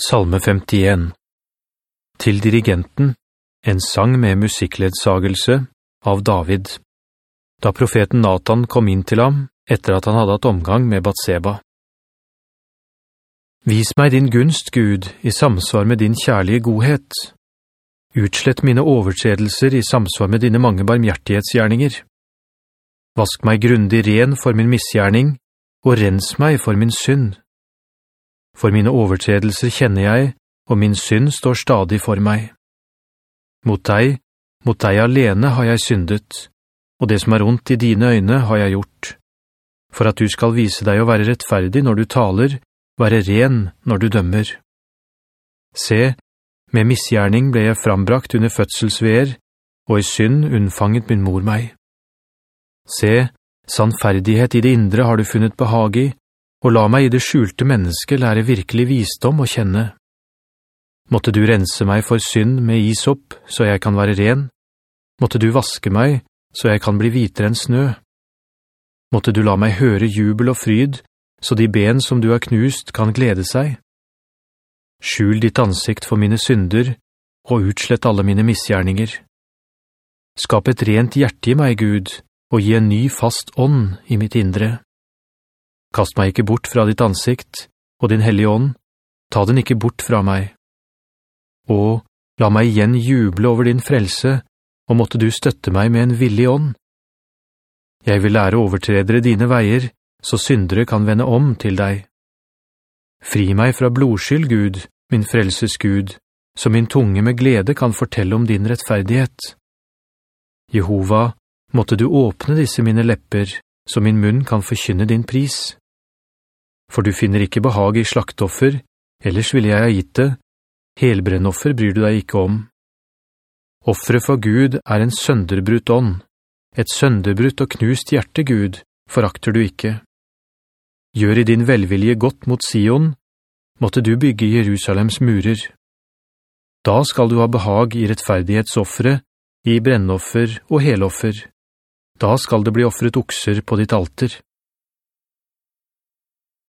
Salme 51 Til dirigenten, en sang med musikkledsagelse av David. Da profeten Nathan kom inn til ham, etter at han hadde hatt omgang med Batseba. Vis meg din gunst, Gud, i samsvar med din kjærlige godhet. Utslett mine overtredelser i samsvar med dine mange barmhjertighetsgjerninger. Vask meg grundig ren for min misgjerning, og rens meg for min synd for mine overtredelser kjenner jeg, og min synd står stadig for meg. Mot deg, mot deg alene har jeg syndet, og det som er ondt i dine øyne har jeg gjort. For at du skal vise deg å være rettferdig når du taler, være ren når du dømmer. Se, med misgjerning ble jeg frambrakt under fødselsveer, og i synd unnfanget min mor meg. Se, sannferdighet i det indre har du funnet behag i, og la meg i det skjulte mennesket lære virkelig visdom å kjenne. Måtte du rense meg for synd med isopp, så jeg kan være ren. Måtte du vaske meg, så jeg kan bli hvitere enn snø. Måtte du la meg høre jubel og fryd, så de ben som du har knust kan glede seg. Skjul ditt ansikt for mine synder, og utslett alle mine misgjerninger. Skap et rent hjerte i meg, Gud, og gi en ny fast ånd i mitt indre. Kast meg ikke bort fra ditt ansikt, og din hellige ånd, ta den ikke bort fra meg. Og la meg igjen juble over din frelse, og måtte du støtte meg med en villig ånd. Jeg vil lære overtredere dine veier, så syndere kan vende om til deg. Fri meg fra blodskyld, Gud, min frelses Gud, så min tunge med glede kan fortelle om din rettferdighet. Jehova, måtte du åpne disse mine lepper, så min munn kan forkynne din pris for du finner ikke behag i slaktoffer, ellers ville jeg ha gitt det. Helbrennoffer bryr du deg ikke om. Offeret for Gud er en sønderbrutt ånd. Et sønderbrutt og knust hjerte, Gud, forakter du ikke. Gjør i din velvilje godt mot Sion, måtte du bygge Jerusalems murer. Da skal du ha behag i rettferdighetsoffere, i brennoffer og heloffer. Da skal det bli offret okser på ditt alter.